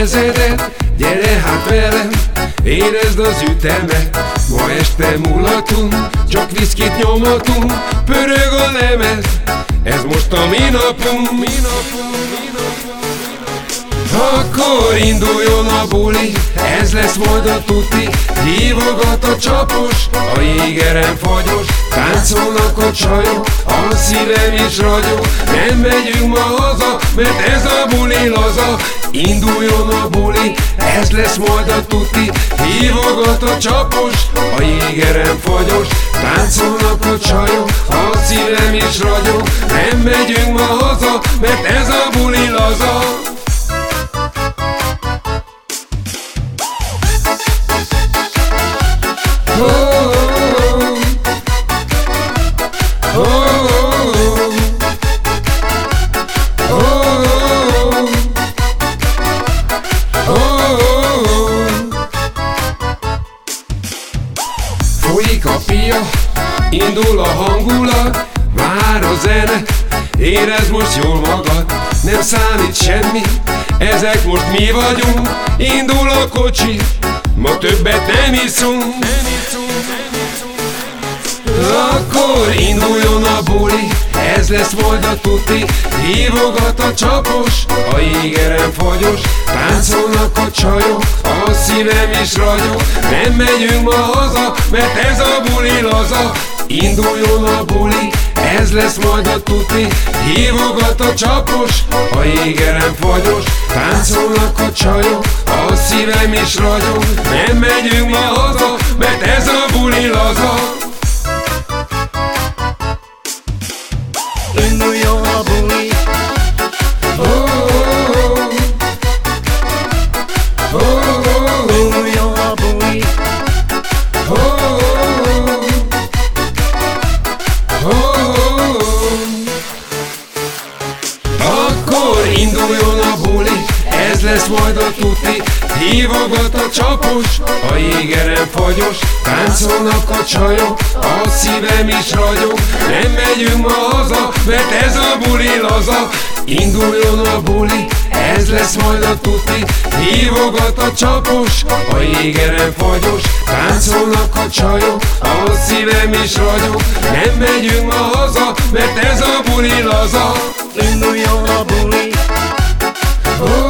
kezedet, gyere hát velem, érezd az ütemet. Ma este mulatunk, csak viszkit nyomatunk Pörög a lemez, ez most a mi napunk, mi napunk, mi napunk. Akkor induljon a buli, ez lesz majd a tuti. Hívogat a csapos, a jégeren fagyos. Táncolnak a csajok, a szívem is ragyog Nem megyünk ma haza, mert ez a buli laza. Induljon a buli, ez lesz majd a tuti. Hívogat a csapos, a jégeren fagyos. Táncolnak a csajok, a szívem is ragyog. Nem megyünk ma haza, mert ez Folyik a pia, indul a hangulat Már a zene, érez most jól magad Nem számít semmi, ezek most mi vagyunk Indul a kocsi, ma többet nem iszunk. Akkor induljon a buli, lesz majd a tuti. Hívogat a csapos, a jégeren fagyos. Táncolnak a csajok, a szívem is ragyog. Nem megyünk ma haza, mert ez a buli laza. Induljon a buli, ez lesz majd a tuti. Hívogat a csapos, a jégeren fagyos. Táncolnak a csajok, a szívem is ragyog. Nem megyünk ma haza, Induljon a buli, ez lesz majd a tuti. Hívogat a csapos, a jégeren fagyos Táncolnak a csajok, a szívem is ragyog. Nem megyünk ma haza, mert ez a buli laza. Induljon a buli, ez lesz majd a tuti. Hívogat a csapos, a jégeren fagyos Táncolnak a csajok, a szívem is ragyog. Nem megyünk ma haza, mert ez a buli laza. Induljon a buli Ooh.